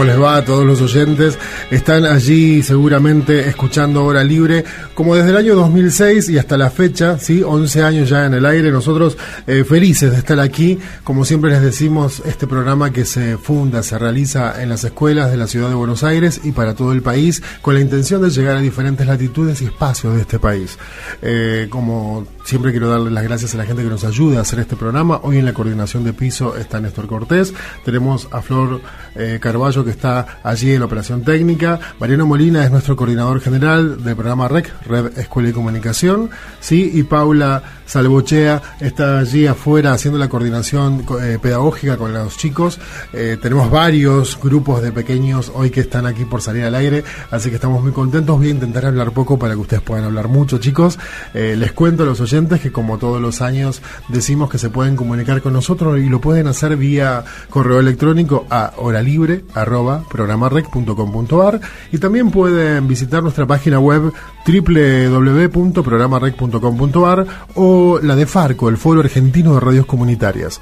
¿Cómo les va a todos los oyentes? Están allí seguramente escuchando Hora Libre, como desde el año 2006 y hasta la fecha, ¿sí? 11 años ya en el aire, nosotros eh, felices de estar aquí, como siempre les decimos, este programa que se funda, se realiza en las escuelas de la ciudad de Buenos Aires y para todo el país, con la intención de llegar a diferentes latitudes y espacios de este país. Eh, como siempre quiero darle las gracias a la gente que nos ayuda a hacer este programa, hoy en la coordinación de piso está Néstor Cortés, tenemos a Flor eh, Carballo que está allí en la operación técnica. Mariano Molina es nuestro coordinador general del programa REC, Red Escuela y Comunicación. ¿sí? Y Paula Salvochea está allí afuera haciendo la coordinación eh, pedagógica con los chicos. Eh, tenemos varios grupos de pequeños hoy que están aquí por salir al aire, así que estamos muy contentos. Voy a intentar hablar poco para que ustedes puedan hablar mucho, chicos. les cuento a los oyentes que como todos los años decimos que se pueden comunicar con nosotros y lo pueden hacer vía correo electrónico a hora libre arroba y también pueden visitar nuestra página web www.programarec.com.ar o la de Farco, el Foro Argentino de Radios Comunitarias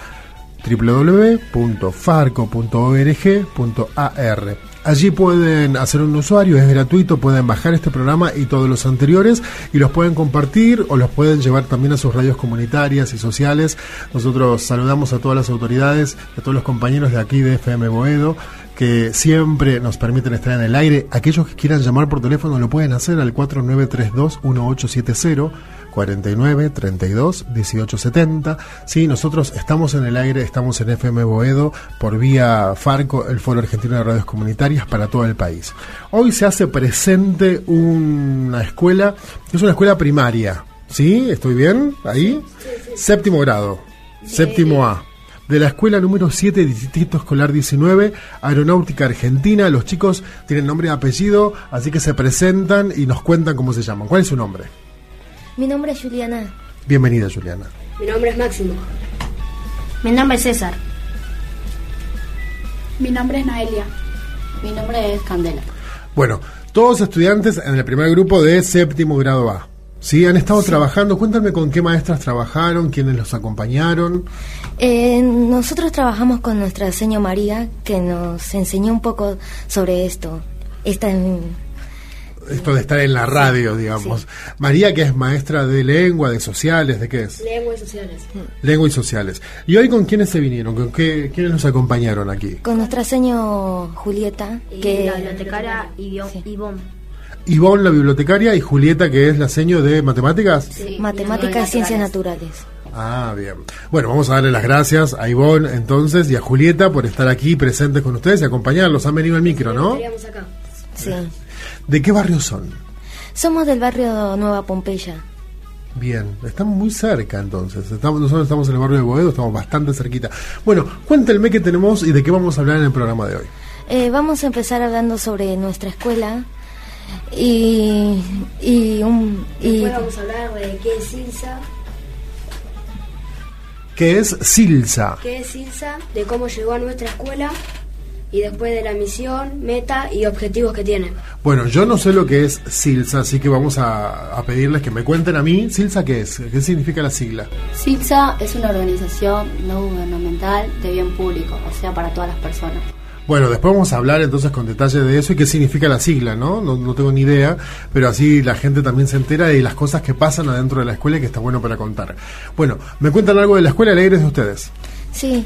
www.farco.org.ar Allí pueden hacer un usuario, es gratuito, pueden bajar este programa y todos los anteriores y los pueden compartir o los pueden llevar también a sus radios comunitarias y sociales. Nosotros saludamos a todas las autoridades, a todos los compañeros de aquí de FM Boedo que siempre nos permiten estar en el aire. Aquellos que quieran llamar por teléfono lo pueden hacer al 4932 1870 49 32 18 70. Sí, nosotros estamos en el aire, estamos en FM Boedo por vía Farco, el Foro Argentino de Radios Comunitarias para todo el país. Hoy se hace presente una escuela, es una escuela primaria. ¿Sí? ¿Estoy bien? ¿Ahí? Séptimo grado, séptimo A de la escuela número 7, Distrito Escolar 19, Aeronáutica Argentina. Los chicos tienen nombre y apellido, así que se presentan y nos cuentan cómo se llaman. ¿Cuál es su nombre? Mi nombre es Juliana. Bienvenida, Juliana. Mi nombre es Máximo. Mi nombre es César. Mi nombre es Naelia. Mi nombre es Candela. Bueno, todos estudiantes en el primer grupo de séptimo grado A. Sí, han estado trabajando. Cuéntame con qué maestras trabajaron, quiénes los acompañaron. Eh, nosotros trabajamos con nuestra señora María, que nos enseñó un poco sobre esto. Esta esto de estar en la radio, digamos. María, que es maestra de lengua, de sociales, ¿de qué es? Lengua y sociales. Lengua y sociales. ¿Y hoy con quiénes se vinieron? ¿Con qué, quiénes nos acompañaron aquí? Con nuestra señora Julieta, que la bibliotecaria Ivonne. Ivonne, la bibliotecaria, y Julieta, que es la seño de matemáticas. Sí, matemáticas y ciencias naturales. Ah, bien. Bueno, vamos a darle las gracias a Ivonne entonces y a Julieta por estar aquí presentes con ustedes y acompañarlos. Han venido al micro, ¿no? Acá. Sí. ¿De qué barrio son? Somos del barrio Nueva Pompeya. Bien, estamos muy cerca entonces. Estamos, nosotros estamos en el barrio de Boedo, estamos bastante cerquita. Bueno, cuéntenme qué tenemos y de qué vamos a hablar en el programa de hoy. Eh, vamos a empezar hablando sobre nuestra escuela y, y, un, y Después vamos a hablar de qué es Silsa. ¿Qué es Silsa? ¿Qué es Silsa? De cómo llegó a nuestra escuela y después de la misión, meta y objetivos que tiene. Bueno, yo no sé lo que es SILSA, así que vamos a, pedirles que me cuenten a mí, ¿SILSA qué es? ¿Qué significa la sigla? SILSA es una organización no gubernamental de bien público, o sea, para todas las personas. Bueno, después vamos a hablar entonces con detalle de eso y qué significa la sigla, ¿no? ¿no? No tengo ni idea, pero así la gente también se entera de las cosas que pasan adentro de la escuela y que está bueno para contar. Bueno, ¿me cuentan algo de la escuela alegres de ustedes? Sí,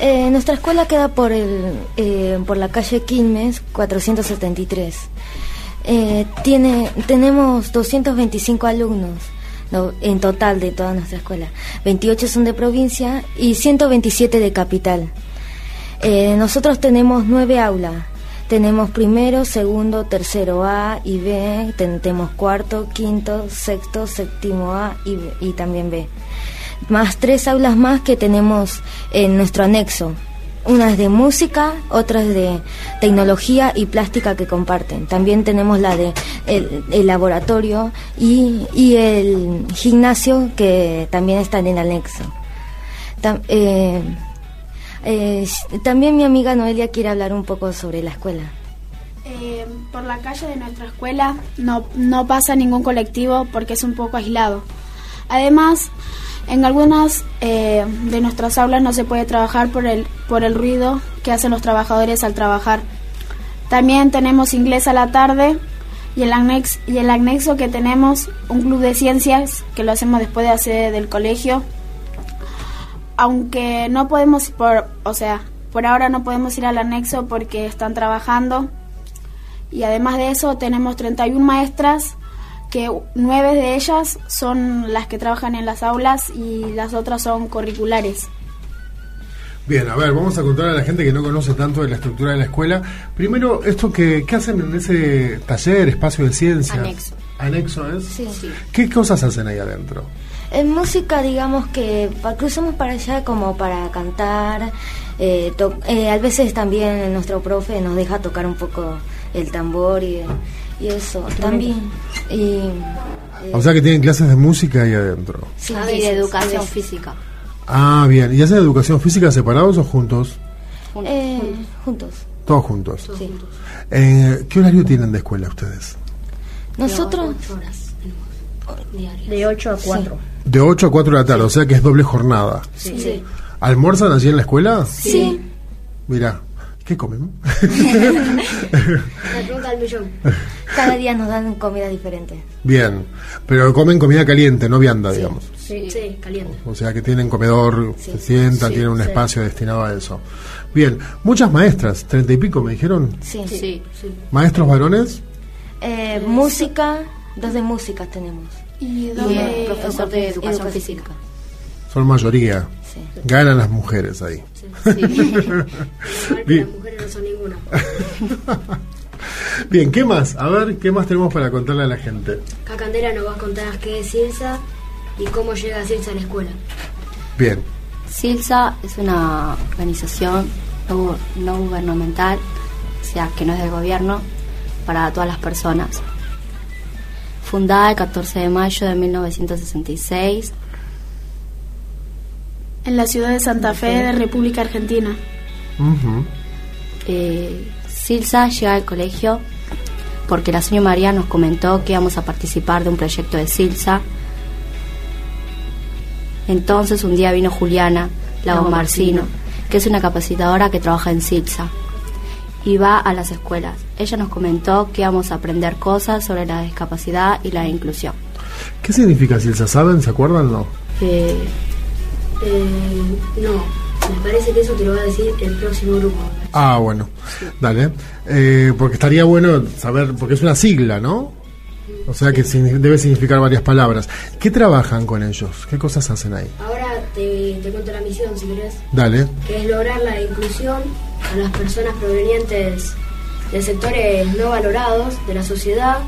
eh, nuestra escuela queda por, el, eh, por la calle Quilmes 473. Eh, tiene, tenemos 225 alumnos en total de toda nuestra escuela. 28 son de provincia y 127 de capital. Nosotros tenemos nueve aulas. Tenemos primero, segundo, tercero A y B. Tenemos cuarto, quinto, sexto, séptimo A y, también B más tres aulas más que tenemos en nuestro anexo. Unas de música, otras de tecnología y plástica que comparten. También tenemos la de el, laboratorio y, y, el gimnasio que también está en el anexo. Eh, Eh, también mi amiga Noelia quiere hablar un poco sobre la escuela. Eh, por la calle de nuestra escuela no, no pasa ningún colectivo porque es un poco aislado. Además, en algunas eh, de nuestras aulas no se puede trabajar por el, por el ruido que hacen los trabajadores al trabajar. También tenemos inglés a la tarde y el, anexo, y el anexo que tenemos un club de ciencias que lo hacemos después de hacer del colegio. Aunque no podemos, por, o sea, por ahora no podemos ir al anexo porque están trabajando. Y además de eso tenemos 31 maestras que nueve de ellas son las que trabajan en las aulas y las otras son curriculares. Bien, a ver, vamos a contar a la gente que no conoce tanto de la estructura de la escuela. Primero, esto que ¿qué hacen en ese taller, espacio de ciencia? Anexo. ¿Anexo es? Sí. sí. ¿Qué cosas hacen ahí adentro? En música, digamos que cruzamos para allá como para cantar. Eh, eh, a veces también nuestro profe nos deja tocar un poco el tambor y, y eso también. Y, eh, o sea que tienen clases de música ahí adentro. Sí, y de educación física. Ah, bien. ¿Y hacen educación física separados o juntos? Eh, juntos. Todos juntos. Sí. Eh, ¿Qué horario tienen de escuela ustedes? Nosotros. De 8 a 4. De 8 a 4 de la tarde, o sea que es doble jornada. Sí. sí. ¿Almuerzan allí en la escuela? Sí. Mira, ¿qué comen? La pregunta del millón. Cada día nos dan comida diferente. Bien, pero comen comida caliente, no vianda, digamos. Sí, sí, caliente. O sea que tienen comedor, Sí. se sientan, Sí, tienen un sí. espacio destinado a eso. Bien, muchas maestras, treinta y pico me dijeron. Sí. Sí. ¿Maestros varones? Eh, música, dos de música tenemos. Y donde- profesor de educación educación física. Son mayoría. Sí. Ganan las mujeres ahí. Sí. Bien. las mujeres no son ninguna. Bien, ¿qué más? A ver, ¿qué más tenemos para contarle a la gente? Cacandela nos va a contar qué es CIRSA y cómo llega CIRSA a la escuela. Bien, SILSA es una organización no, no gubernamental, o sea, que no es del gobierno, para todas las personas. Fundada el 14 de mayo de 1966. en la ciudad de Santa Fe de República Argentina. Eh, Silsa llega al colegio porque la señora María nos comentó que íbamos a participar de un proyecto de Silsa. Entonces un día vino Juliana Lago Marcino, que es una capacitadora que trabaja en Silsa y va a las escuelas. Ella nos comentó que íbamos a aprender cosas sobre la discapacidad y la inclusión. ¿Qué significa Silsa? ¿Saben? ¿Se acuerdan? No. Eh, Eh, no, me parece que eso te lo va a decir el próximo grupo. Ah, bueno, dale. Eh, porque estaría bueno saber, porque es una sigla, ¿no? O sea que debe significar varias palabras. ¿Qué trabajan con ellos? ¿Qué cosas hacen ahí? Ahora te, te cuento la misión, si querés, Dale. que es lograr la inclusión a las personas provenientes de sectores no valorados de la sociedad,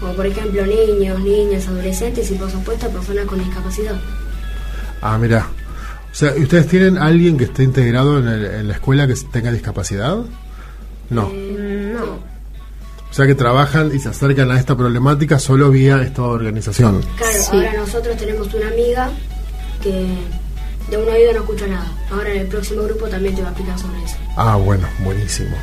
como por ejemplo niños, niñas, adolescentes y por supuesto personas con discapacidad. Ah, mira. O sea, ¿y ¿ustedes tienen alguien que esté integrado en, el- en la escuela que tenga discapacidad? No. no. O sea que trabajan y se acercan a esta problemática solo vía esta organización. Claro, Sí. ahora nosotros tenemos una amiga que de un oído no escucha nada. Ahora en el próximo grupo también te va a explicar sobre eso. Ah, bueno, buenísimo.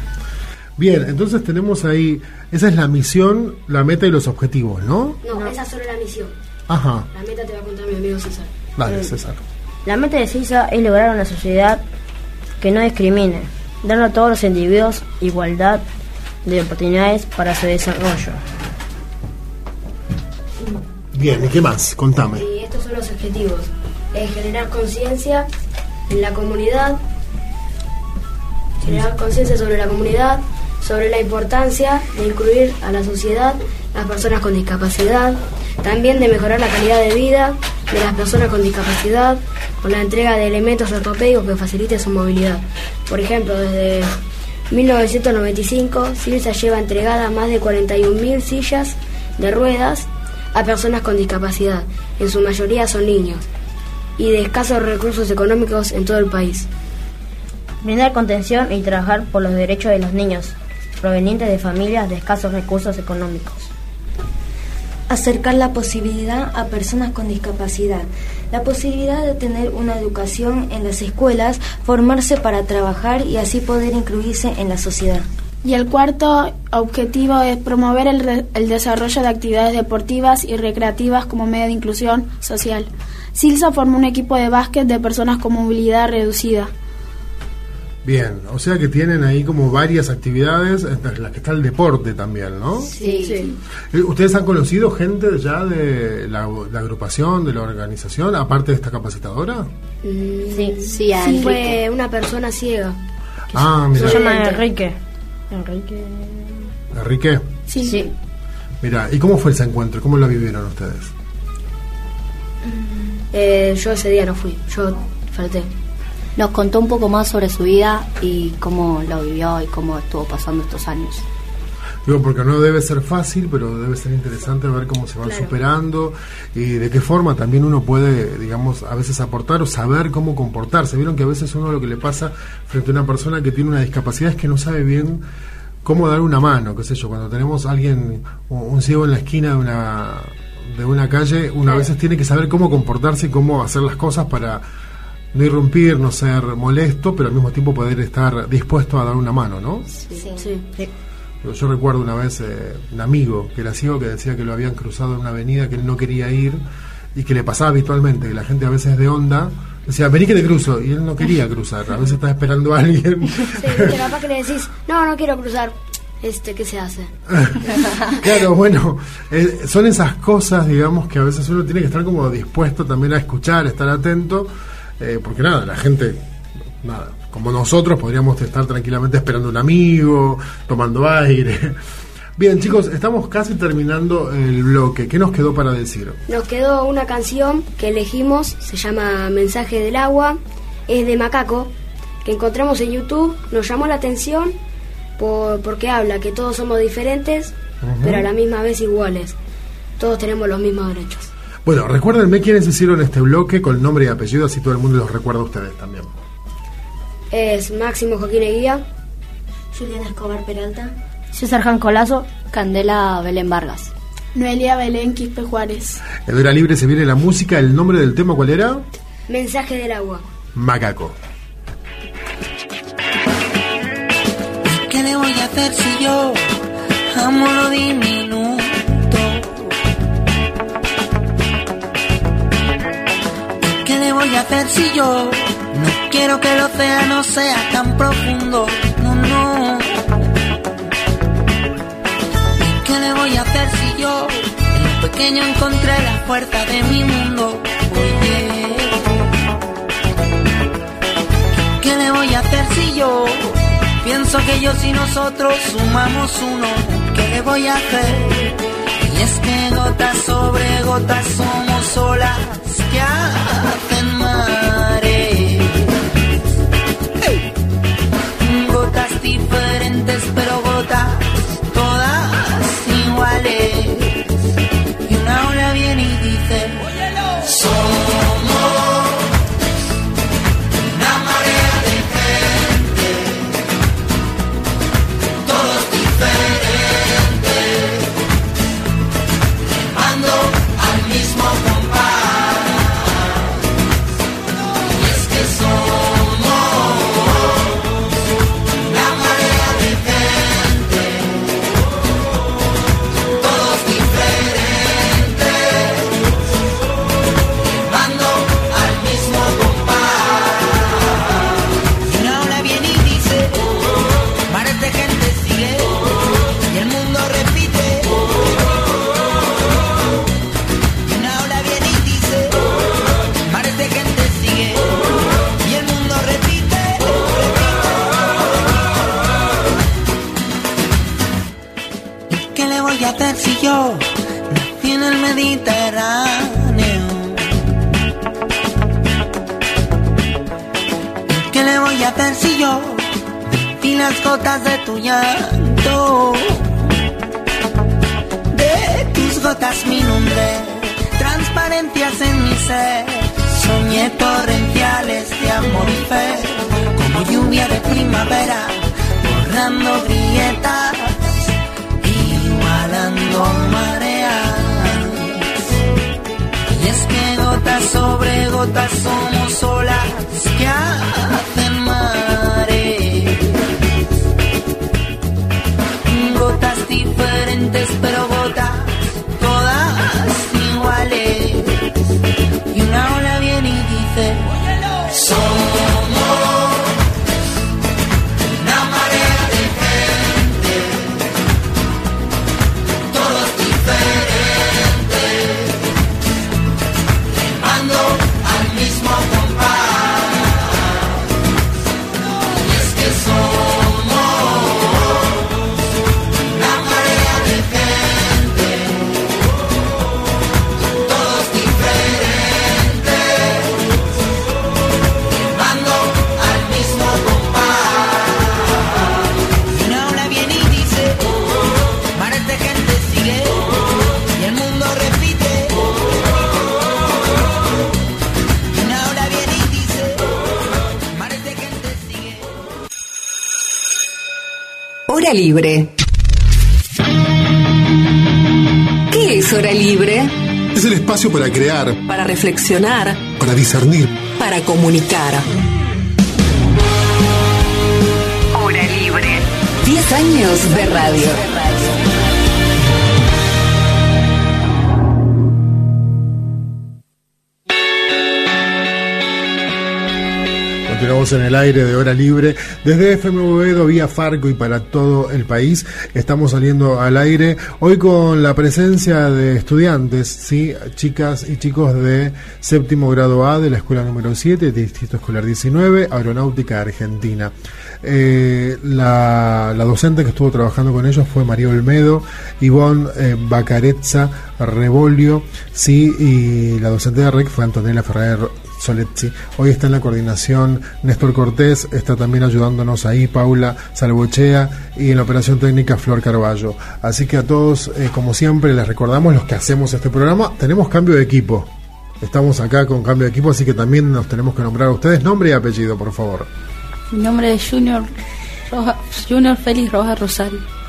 Bien, entonces tenemos ahí, esa es la misión, la meta y los objetivos, ¿no? No, esa es solo la misión. Ajá, La meta te va a contar mi amigo César. dale, César. La meta de CISA es lograr una sociedad que no discrimine, dando a todos los individuos igualdad de oportunidades para su desarrollo. Bien, ¿y qué más? Contame. Y estos son los objetivos. Es generar conciencia en la comunidad, generar conciencia sobre la comunidad, sobre la importancia de incluir a la sociedad las personas con discapacidad, también de mejorar la calidad de vida de las personas con discapacidad con la entrega de elementos ortopédicos que faciliten su movilidad. Por ejemplo, desde 1995, Silsa lleva entregadas más de 41.000 sillas de ruedas a personas con discapacidad, en su mayoría son niños, y de escasos recursos económicos en todo el país. Brindar contención y trabajar por los derechos de los niños provenientes de familias de escasos recursos económicos. Acercar la posibilidad a personas con discapacidad, la posibilidad de tener una educación en las escuelas, formarse para trabajar y así poder incluirse en la sociedad. Y el cuarto objetivo es promover el, desarrollo de actividades deportivas y recreativas como medio de inclusión social. Silsa formó un equipo de básquet de personas con movilidad reducida. Bien, o sea que tienen ahí como varias actividades, entre las que está el deporte también, ¿no? Sí. sí. Eh, ¿Ustedes han conocido gente ya de la, la agrupación, de la organización, aparte de esta capacitadora? Mm, sí, sí, sí fue una persona ciega. Ah, mira. Se llama Enrique. Enrique. ¿Enrique? Sí. sí. Mira, ¿y cómo fue ese encuentro? ¿Cómo lo vivieron ustedes? Eh, yo ese día no fui, yo falté. Nos contó un poco más sobre su vida y cómo lo vivió y cómo estuvo pasando estos años. Digo, porque no debe ser fácil, pero debe ser interesante ver cómo se van claro. superando y de qué forma también uno puede, digamos, a veces aportar o saber cómo comportarse. Vieron que a veces uno lo que le pasa frente a una persona que tiene una discapacidad es que no sabe bien cómo dar una mano, qué sé yo, cuando tenemos a alguien, un ciego en la esquina de una, de una calle, uno a veces tiene que saber cómo comportarse y cómo hacer las cosas para no irrumpir, no ser molesto, pero al mismo tiempo poder estar dispuesto a dar una mano, ¿no? Sí, sí. sí. Yo recuerdo una vez eh, un amigo que era ciego que decía que lo habían cruzado en una avenida que él no quería ir y que le pasaba habitualmente, que la gente a veces de onda decía, vení que te cruzo, y él no quería cruzar, a veces estaba esperando a alguien. Sí, que capaz que le decís, no, no quiero cruzar, este, ¿qué se hace? claro, bueno, eh, son esas cosas, digamos, que a veces uno tiene que estar como dispuesto también a escuchar, estar atento, eh, porque nada, la gente, nada, como nosotros podríamos estar tranquilamente esperando un amigo, tomando aire. Bien, chicos, estamos casi terminando el bloque. ¿Qué nos quedó para decir? Nos quedó una canción que elegimos, se llama Mensaje del Agua, es de Macaco, que encontramos en YouTube, nos llamó la atención por, porque habla que todos somos diferentes, uh -huh. pero a la misma vez iguales. Todos tenemos los mismos derechos. Bueno, recuérdenme quiénes hicieron este bloque con nombre y apellido, así todo el mundo los recuerda a ustedes también. Es Máximo Joaquín Eguía, Juliana Escobar Peralta, César Jan Colazo, Candela Belén Vargas, Noelia Belén Quispe Juárez. En hora libre se viene la música, el nombre del tema, ¿cuál era? Mensaje del agua. Macaco. ¿Qué le voy a hacer si yo amo lo? Voy a hacer si yo no quiero que el océano sea tan profundo? No, no. ¿Qué le voy a hacer si yo en lo pequeño encontré la fuerza de mi mundo? Oye. ¿Qué le voy a hacer si yo pienso que yo si nosotros sumamos uno? ¿Qué le voy a hacer? Y es que gotas sobre gotas somos olas que si yo nací en el Mediterráneo? ¿Y qué le voy a hacer si yo vi las gotas de tu llanto? De tus gotas mi nombre, transparencias en mi ser. Soñé torrenciales de amor y fe, como lluvia de primavera, borrando grietas, con mareas. Y es que gota sobre gota somos olas que hacen mares. Gotas diferentes pero Hora libre. ¿Qué es hora libre? Es el espacio para crear, Para reflexionar, para discernir. para comunicar. Hora libre. 10 años de radio. Continuamos en el aire de hora libre desde FM Boedo, vía Farco y para todo el país. Estamos saliendo al aire hoy con la presencia de estudiantes, sí, chicas y chicos de séptimo grado A de la escuela número 7, Distrito Escolar 19, Aeronáutica Argentina. Eh, la, la docente que estuvo trabajando con ellos fue María Olmedo, Ivonne eh, Bacarezza Rebolio, sí, y la docente de REC fue Antonella Ferrer Soletzi. Hoy está en la coordinación Néstor Cortés, está también ayudándonos ahí Paula Salvochea y en la operación técnica Flor Carballo. Así que a todos, eh, como siempre, les recordamos los que hacemos este programa, tenemos cambio de equipo. Estamos acá con cambio de equipo, así que también nos tenemos que nombrar a ustedes nombre y apellido, por favor. Mi nombre es Junior, Roja, Junior Félix Rojas Rosario.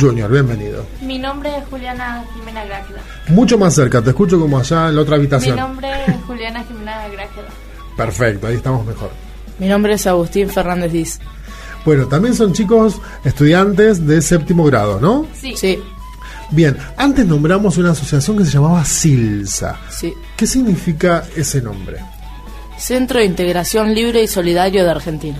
Junior, bienvenido. Mi nombre es Juliana Jimena Gráqueda. Mucho más cerca, te escucho como allá en la otra Mi habitación. nombre es Juliana Jimena Gráqueda. Perfecto, ahí estamos mejor. Mi nombre es Agustín Fernández Diz. Bueno, también son chicos estudiantes de séptimo grado, ¿no? Sí. Sí, Bien, antes nombramos una asociación que se llamaba SILSA. sí. ¿Qué significa ese nombre? Centro de Integración Libre y Solidario de Argentina.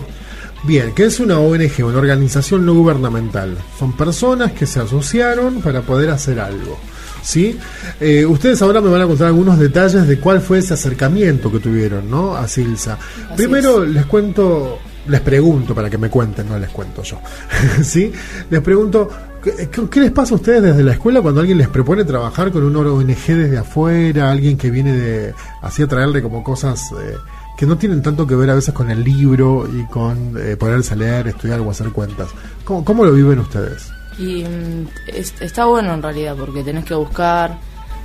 Bien, que es una ONG, una organización no gubernamental. Son personas que se asociaron para poder hacer algo. ¿Sí? Eh, ustedes ahora me van a contar algunos detalles de cuál fue ese acercamiento que tuvieron, ¿no? A Silsa. Primero les cuento, les pregunto para que me cuenten, no les cuento yo. ¿Sí? Les pregunto, ¿qué, qué les pasa a ustedes desde la escuela cuando alguien les propone trabajar con una ONG desde afuera, alguien que viene de así a traerle como cosas eh, que no tienen tanto que ver a veces con el libro y con eh, ponerse a leer, estudiar o hacer cuentas? ¿Cómo, cómo lo viven ustedes? Y mm, es- está bueno en realidad porque tenés que buscar,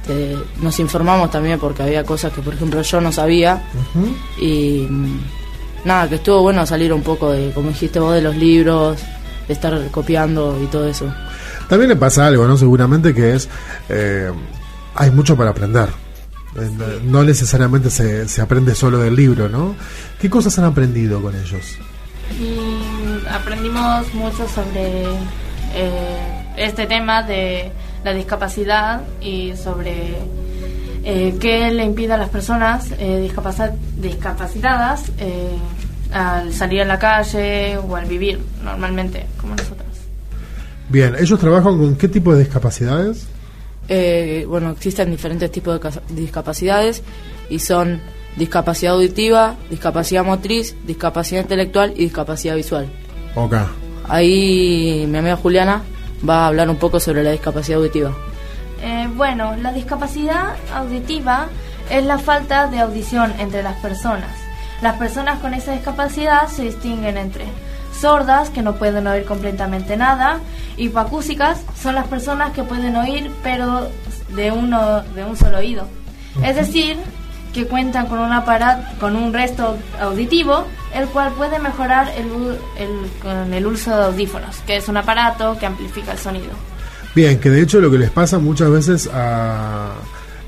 te- nos informamos también porque había cosas que por ejemplo yo no sabía y mm, nada, que estuvo bueno salir un poco de, como dijiste vos, de los libros, de estar copiando y todo eso. También le pasa algo, ¿no? Seguramente que es. eh, hay mucho para aprender. No- necesariamente se, se aprende solo del libro, ¿no? ¿Qué cosas han aprendido con ellos? Y aprendimos mucho sobre eh, este tema de la discapacidad y sobre eh, qué le impide a las personas eh, discapaci- discapacitadas al salir a la calle o al vivir normalmente como nosotros. Bien, ¿ellos trabajan con qué tipo de discapacidades? Eh, bueno, existen diferentes tipos de discapacidades y son discapacidad auditiva, discapacidad motriz, discapacidad intelectual y discapacidad visual. Ok. Ahí mi amiga Juliana va a hablar un poco sobre la discapacidad auditiva. Eh, bueno, la discapacidad auditiva es la falta de audición entre las personas. Las personas con esa discapacidad se distinguen entre sordas, que no pueden oír completamente nada, hipoacúsicas, son las personas que pueden oír pero de, uno, de un solo oído. Es decir, que cuentan con un aparato, con un resto auditivo, el cual puede mejorar el, con el uso de audífonos, que es un aparato que amplifica el sonido. Bien, que de hecho lo que les pasa muchas veces a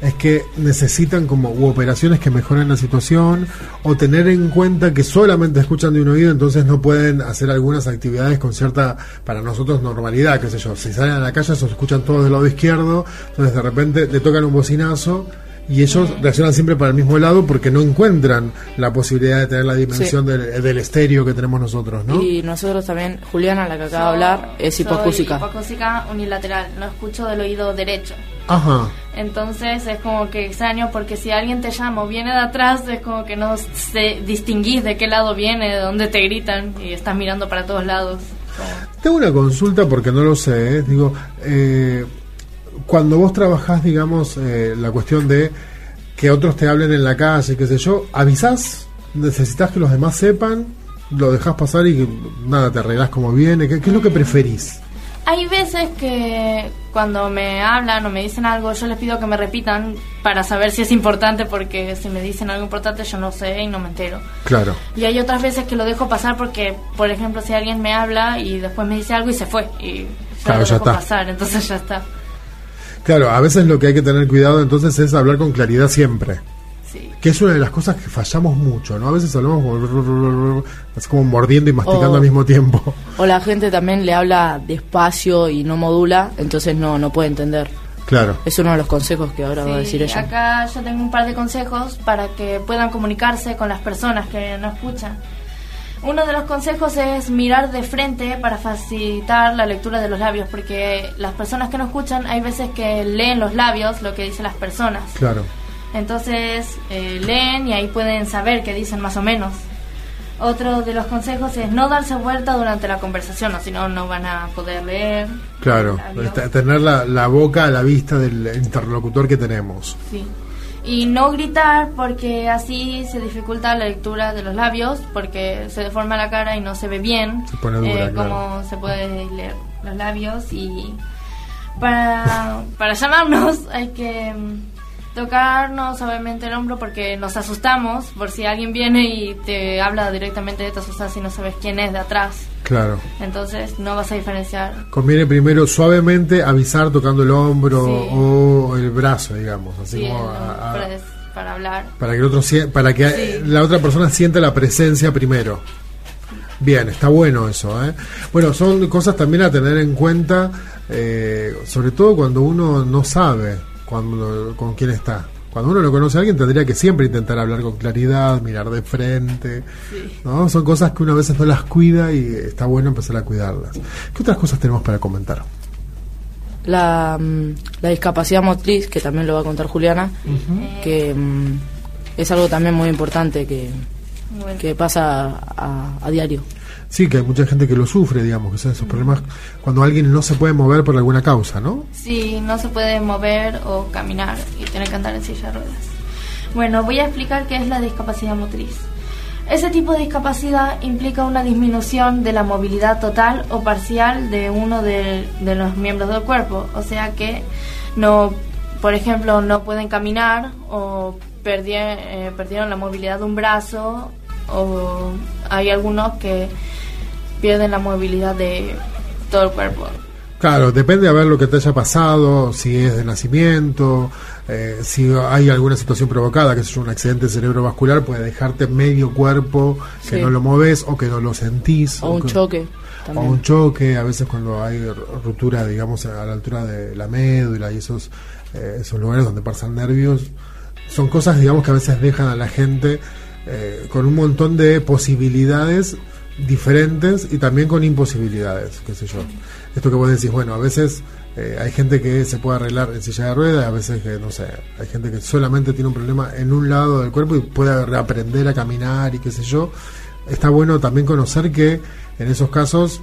es que necesitan como u operaciones que mejoren la situación o tener en cuenta que solamente escuchan de un oído, entonces no pueden hacer algunas actividades con cierta, para nosotros, normalidad, qué sé yo. Si salen a la calle, se escuchan todos del lado izquierdo, entonces de repente le tocan un bocinazo y ellos reaccionan siempre para el mismo lado porque no encuentran la posibilidad de tener la dimensión del, del, estéreo que tenemos nosotros, ¿no? Y nosotros también, Juliana, la que acaba de hablar, es hipoacúsica. Hipoacúsica unilateral, no escucho del oído derecho. Ajá. Entonces es como que extraño porque si alguien te llama o viene de atrás, es como que no se distinguís de qué lado viene, de dónde te gritan y estás mirando para todos lados. Tengo una consulta porque no lo sé, ¿eh? digo, eh, cuando vos trabajás, digamos, eh, la cuestión de que otros te hablen en la calle, qué sé yo, ¿avisás? ¿Necesitas que los demás sepan? ¿Lo dejas pasar y nada, te arreglás como viene? ¿Qué, qué es lo que preferís? Hay veces que cuando me hablan o me dicen algo, yo les pido que me repitan para saber si es importante, porque si me dicen algo importante yo no sé y no me entero. Claro. Y hay otras veces que lo dejo pasar porque, por ejemplo, si alguien me habla y después me dice algo y se fue, y claro, lo ya dejo está. pasar, entonces ya está. Claro, a veces lo que hay que tener cuidado entonces es hablar con claridad siempre. Sí. Que es una de las cosas que fallamos mucho, ¿no? A veces hablamos como, así como mordiendo y masticando O- al mismo tiempo. O la gente también le habla despacio y no modula, entonces no, no puede entender. Claro. Es uno de los consejos que ahora va a Sí, decir ella. Acá yo tengo un par de consejos para que puedan comunicarse con las personas que no escuchan. Uno de los consejos es mirar de frente para facilitar la lectura de los labios, porque las personas que no escuchan hay veces que leen los labios, lo que dicen las personas. Claro. Entonces eh, leen y ahí pueden saber qué dicen más o menos. Otro de los consejos es no darse vuelta durante la conversación, o si no, no van a poder leer. Claro. Este- tener la, la boca a la vista del interlocutor que tenemos. Sí. Y no gritar porque así se dificulta la lectura de los labios porque se deforma la cara y no se ve bien Se pone dura, eh, claro. cómo se puede leer los labios y para, para llamarnos hay que tocarnos suavemente el hombro porque nos asustamos por si alguien viene y te habla directamente te asustas y no sabes quién es de atrás Claro. entonces no vas a diferenciar Conviene primero suavemente avisar tocando el hombro Sí. o el brazo, digamos, así Sí, como el- a- a- para, hablar para que el otro para que Sí. la otra persona sienta la presencia primero. Bien, está bueno eso. ¿eh? Bueno, son cosas también a tener en cuenta, eh, sobre todo cuando uno no sabe cuando, con quién está. Cuando uno no conoce a alguien tendría que siempre intentar hablar con claridad, mirar de frente. ¿no? Son cosas que uno a veces no las cuida y está bueno empezar a cuidarlas. ¿Qué otras cosas tenemos para comentar? La, mm, la discapacidad motriz, que también lo va a contar Juliana, que mm, es algo también muy importante que, Bueno. que pasa a, a diario. Sí, que hay mucha gente que lo sufre, digamos, que son esos problemas cuando alguien no se puede mover por alguna causa, ¿no? Sí, no se puede mover o caminar y tiene que andar en silla de ruedas. Bueno, voy a explicar qué es la discapacidad motriz. Ese tipo de discapacidad implica una disminución de la movilidad total o parcial de uno de, los miembros del cuerpo. O sea que no, por ejemplo, no pueden caminar o perdi- eh, perdieron la movilidad de un brazo o hay algunos que pierden la movilidad de todo el cuerpo. Claro, depende a ver lo que te haya pasado, si es de nacimiento, eh, si hay alguna situación provocada, que es un accidente cerebrovascular, puede dejarte medio cuerpo que Sí. no lo moves o que no lo sentís. O un que- choque. O un choque, a veces cuando hay ruptura, digamos, a la altura de la médula y esos, eh, esos lugares donde pasan nervios, son cosas, digamos, que a veces dejan a la gente eh, con un montón de posibilidades diferentes y también con imposibilidades, qué sé yo. Esto que vos decís, bueno, a veces eh, hay gente que se puede arreglar en silla de ruedas, a veces que, no sé, hay gente que solamente tiene un problema en un lado del cuerpo y puede reaprender a caminar y qué sé yo. Está bueno también conocer que en esos casos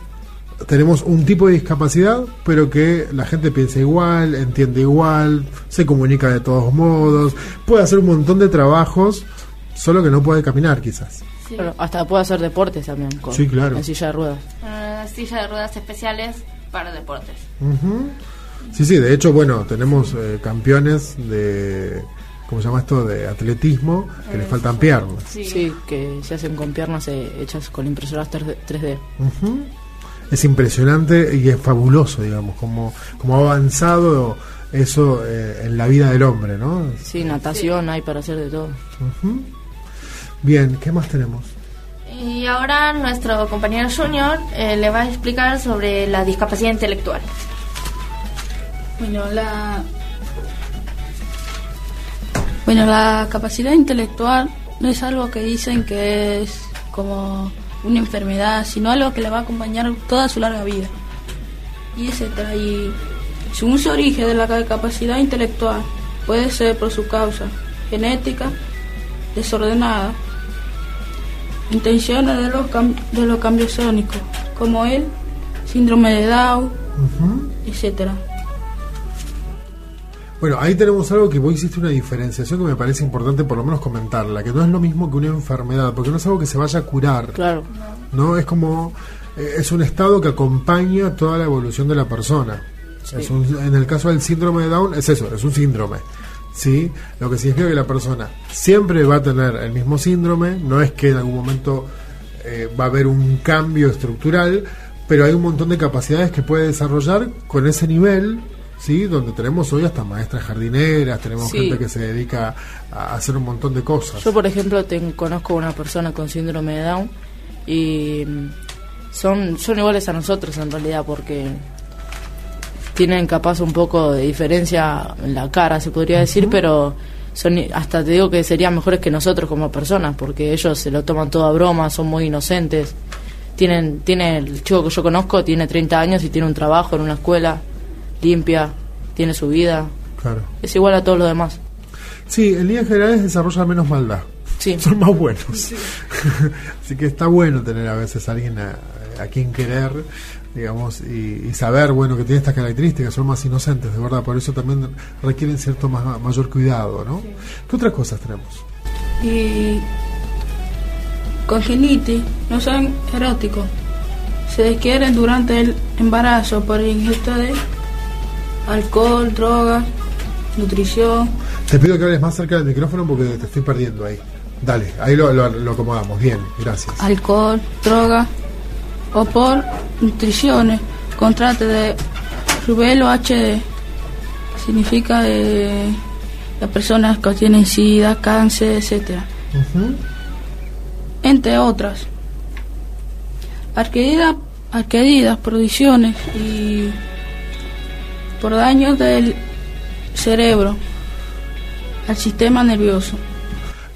tenemos un tipo de discapacidad, pero que la gente piensa igual, entiende igual, se comunica de todos modos, puede hacer un montón de trabajos, solo que no puede caminar quizás. Sí. Hasta puede hacer deportes también. Con, Sí, claro. En silla de ruedas. Eh, silla de ruedas especiales para deportes. Ujú. Sí, sí, de hecho, bueno, tenemos eh, campeones de, ¿cómo se llama esto? De atletismo, que les faltan piernas. Sí. que se hacen con piernas eh, hechas con impresoras 3D. 3D. Ujú. Es impresionante y es fabuloso, digamos, como, como ha avanzado eso eh, en la vida del hombre, ¿no? Sí, natación hay para hacer de todo. Ujú. Bien, ¿qué más tenemos? Y ahora nuestro compañero Junior eh, le va a explicar sobre la discapacidad intelectual. Bueno, la bueno, la capacidad intelectual no es algo que dicen que es como una enfermedad, sino algo que le va a acompañar toda su larga vida. Y etcétera. Y según su origen de la capacidad intelectual, puede ser por su causa genética, desordenada, intenciones de los, cam- de los cambios sónicos, como el síndrome de Down, Ujú. etcétera. Bueno, ahí tenemos algo que vos hiciste una diferenciación que me parece importante por lo menos comentarla, que no es lo mismo que una enfermedad, porque no es algo que se vaya a curar. Claro. ¿no? Es como, eh, es un estado que acompaña toda la evolución de la persona. Es un- en el caso del síndrome de Down, es eso, es un síndrome. ¿Sí? Lo que significa que la persona siempre va a tener el mismo síndrome, no es que en algún momento eh, va a haber un cambio estructural, pero hay un montón de capacidades que puede desarrollar con ese nivel. ¿Sí? Donde tenemos hoy hasta maestras jardineras, tenemos Sí. gente que se dedica a hacer un montón de cosas. Yo, por ejemplo, ten- conozco una persona con síndrome de Down y mm, son, son iguales a nosotros en realidad porque tienen capaz un poco de diferencia en la cara, se podría decir, pero son hasta te digo que serían mejores que nosotros como personas porque ellos se lo toman todo a broma, son muy inocentes. Tienen, tiene el chico que yo conozco tiene 30 años y tiene un trabajo en una escuela limpia, tiene su vida, Claro. es igual a todos los demás. Sí, en líneas generales desarrolla menos maldad. Son más buenos. Así que está bueno tener a veces a alguien a, a quien querer, digamos, y, y saber, bueno, que tiene estas características, son más inocentes, de verdad. Por eso también requieren cierto más, mayor cuidado, ¿no? ¿Qué otras cosas tenemos? y congenitis no son eróticos. Se adquieren durante el embarazo por ingesta de alcohol, drogas, nutrición, Te pido que hables más cerca del micrófono porque te estoy perdiendo ahí. Dale, ahí lo, lo- lo acomodamos. Bien, gracias. alcohol, drogas o por nutriciones, contrate de rubelo HD. Significa de las personas que tienen sida, cáncer. Ujú. entre otras. Adquirida, adquiridas por adiciones y por daños del cerebro al sistema nervioso.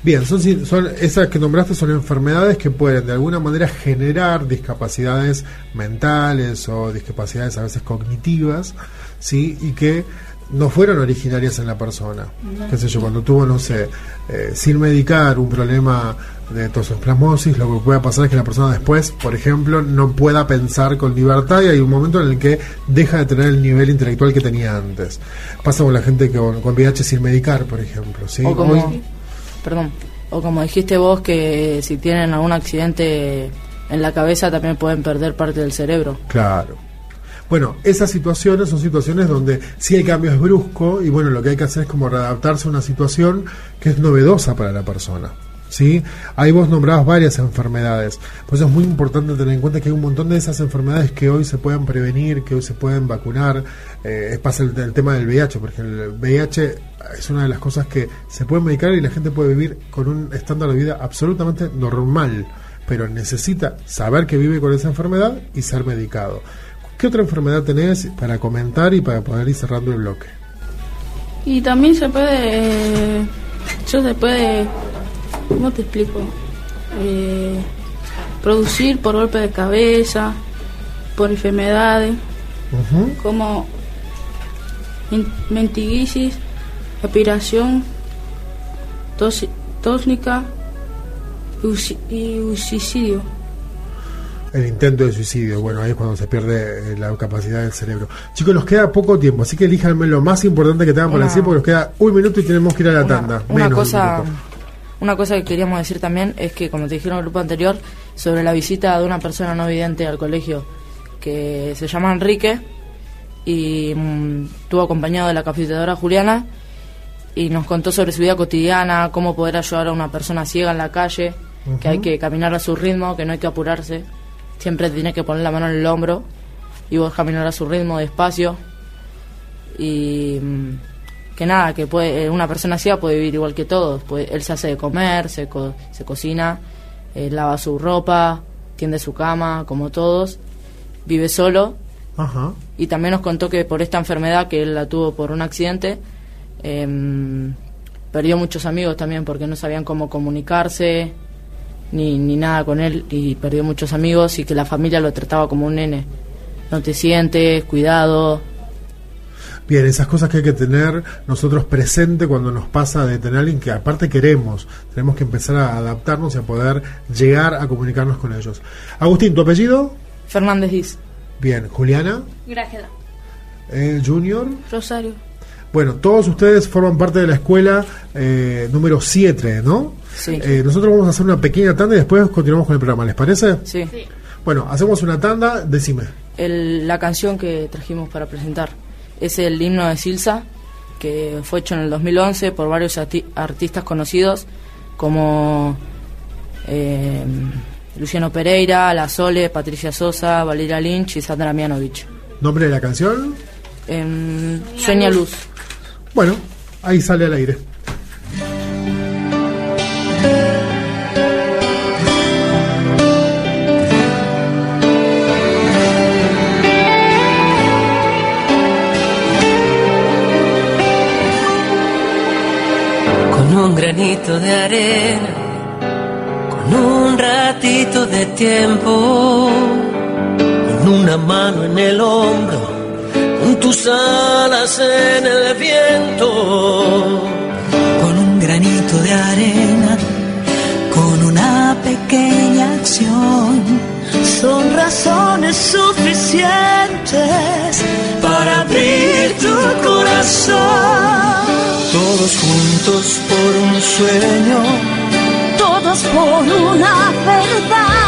Bien, son, son esas que nombraste son enfermedades que pueden de alguna manera generar discapacidades mentales o discapacidades a veces cognitivas, ¿sí? Y que no fueron originarias en la persona. No. Qué sé yo, cuando tuvo, no sé, eh, sin medicar un problema de toxoplasmosis, lo que pueda pasar es que la persona después, por ejemplo, no pueda pensar con libertad y hay un momento en el que deja de tener el nivel intelectual que tenía antes. Pasa con la gente con, con VIH sin medicar, por ejemplo, ¿sí? O como, Hoy- perdón, o como dijiste vos que si tienen algún accidente en la cabeza también pueden perder parte del cerebro. Claro. Bueno, esas situaciones son situaciones donde sí el cambio es brusco y bueno, lo que hay que hacer es como readaptarse a una situación que es novedosa para la persona. ¿Sí? Ahí vos nombrabas varias enfermedades. Por eso es muy importante tener en cuenta que hay un montón de esas enfermedades que hoy se pueden prevenir, que hoy se pueden vacunar. Eh, pasa el, tema del VIH, porque el VIH es una de las cosas que se puede medicar y la gente puede vivir con un estándar de vida absolutamente normal, pero necesita saber que vive con esa enfermedad y ser medicado. ¿Qué otra enfermedad tenés para comentar y para poder ir cerrando el bloque? Y también se puede, eh, eso se puede, ¿cómo te explico? Eh, producir por golpe de cabeza, por enfermedades, como men- mentiguisis, aspiración, tos, tóxica y suicidio. El intento de suicidio, bueno, ahí es cuando se pierde eh, la capacidad del cerebro. Chicos, nos queda poco tiempo, así que elíjanme lo más importante que tengan para Una- decir, porque nos queda un minuto y tenemos que ir a la tanda. Una Menos de un cosa. Una cosa que queríamos decir también es que, como te dijeron en el grupo anterior, sobre la visita de una persona no vidente al colegio que se llama Enrique y mm, estuvo acompañado de la capacitadora Juliana y nos contó sobre su vida cotidiana, cómo poder ayudar a una persona ciega en la calle, que hay que caminar a su ritmo, que no hay que apurarse, siempre tienes que poner la mano en el hombro y vos caminar a su ritmo despacio y mm, que nada, que puede, eh, una persona así puede vivir igual que todos. Puede, él se hace de comer, se, co- se cocina, eh, lava su ropa, tiende su cama, como todos, vive solo Ajá. y también nos contó que por esta enfermedad que él la tuvo por un accidente em, perdió muchos amigos también porque no sabían cómo comunicarse ni, ni nada con él y perdió muchos amigos y que la familia lo trataba como un nene no te sientes cuidado Bien, esas cosas que hay que tener nosotros presente cuando nos pasa de tener alguien que aparte queremos. Tenemos que empezar a adaptarnos y a poder llegar a comunicarnos con ellos. Agustín, ¿tu apellido? Fernández Diz Bien, Juliana, Grájeda. eh, Junior. Rosario. Bueno, todos ustedes forman parte de la escuela eh, número 7, ¿no? Sí. Eh, nosotros vamos a hacer una pequeña tanda y después continuamos con el programa, ¿les parece? sí, Bueno, hacemos una tanda, decime. El- la canción que trajimos para presentar es el himno de Silsa, que fue hecho en el 2011 por varios arti- artistas conocidos como eh, Luciano Pereira, La Sole, Patricia Sosa, Valeria Lynch y Sandra Mianovich. ¿Nombre de la canción? Em, Sueña Luz. Bueno, ahí sale al aire. Con un granito de arena, con un ratito de tiempo, con una mano en el hombro, con tus alas en el viento, con un granito de arena, con una pequeña acción. Son razones suficientes para abrir tu corazón. Todos juntos por un sueño, Todos por una verdad.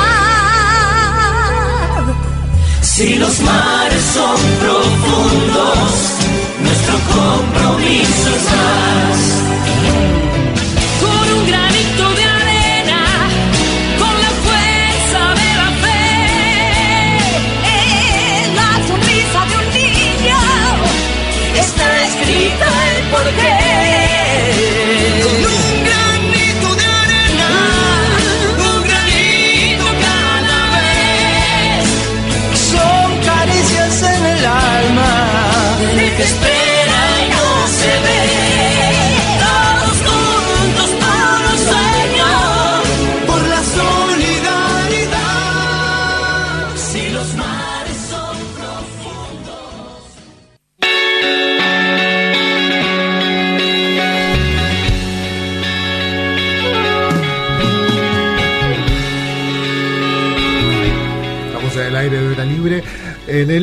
si los mares son profundos, nuestro compromiso es más.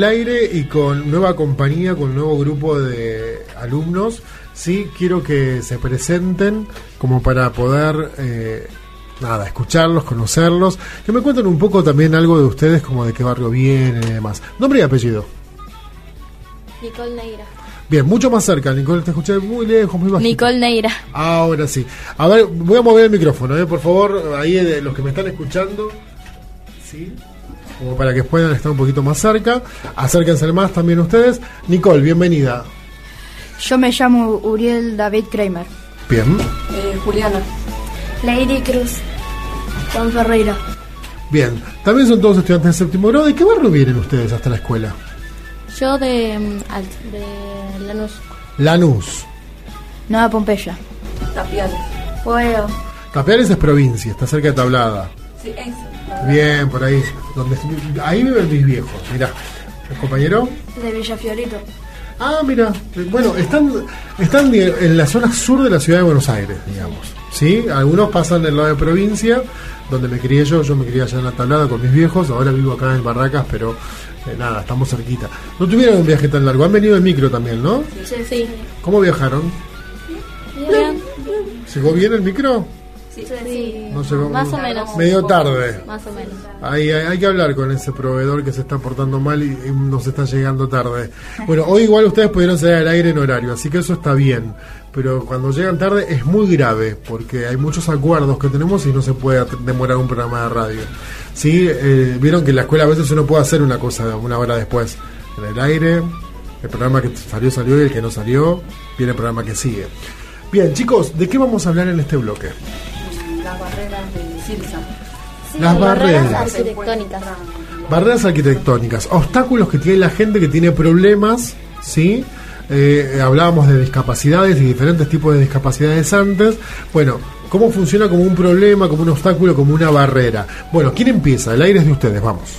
El aire y con nueva compañía, con nuevo grupo de alumnos. Sí, quiero que se presenten como para poder, eh, nada, escucharlos, conocerlos. Que me cuenten un poco también algo de ustedes, como de qué barrio vienen y demás. Nombre y apellido. Nicole Neira. Bien, mucho más cerca, Nicole, te escuché muy lejos, muy bajito. Nicole Neira. Ahora sí. A ver, voy a mover el micrófono, eh, por favor, ahí de los que me están escuchando. Sí. Como para que puedan estar un poquito más cerca. Acérquense más también ustedes. Nicole, bienvenida. Yo me llamo Uriel David Kramer. Bien. Juliana. Lady Cruz. Juan Ferreira. Bien. También son todos estudiantes de séptimo grado. ¿De qué barrio vienen ustedes hasta la escuela? Yo de, mm, de Lanús. Lanús. Nueva Pompeya. Tapiales. Puedo. Tapiales es provincia, está cerca de Tablada. Sí, eso. Bien, por ahí. Donde, ahí viven mis viejos. Mirá. ¿El compañero? De Villafiorito. Ah, mira, bueno, están, están en la zona sur de la ciudad de Buenos Aires, digamos. ¿Sí? Algunos pasan del lado de provincia, donde me crié yo, yo me crié allá en la tablada con mis viejos, ahora vivo acá en Barracas, pero eh, nada, estamos cerquita. No tuvieron un viaje tan largo, han venido en micro también, ¿no? Sí, sí. ¿Cómo viajaron? Bien. ¿Llegó bien el micro? Sí, sí. No llegó Más o menos. Medio tarde. Más o menos. Hay, hay, hay que hablar con ese proveedor que se está portando mal y, y nos está llegando tarde. Bueno, hoy igual ustedes pudieron salir al aire en horario, así que eso está bien. Pero cuando llegan tarde es muy grave, porque hay muchos acuerdos que tenemos y no se puede demorar un programa de radio. Sí, Eh, vieron que en la escuela a veces uno puede hacer una cosa una hora después. En el aire El programa que salió, salió y el que no salió, viene el programa que sigue. Bien, chicos, ¿de qué vamos a hablar en este bloque? Las barreras de Silsa. Las barreras. arquitectónicas. Barreras arquitectónicas, obstáculos que tiene la gente que tiene problemas, ¿sí? Eh, hablábamos de discapacidades y diferentes tipos de discapacidades antes. Bueno, ¿cómo funciona como un problema, como un obstáculo, como una barrera? Bueno, ¿quién empieza? El aire es de ustedes, vamos.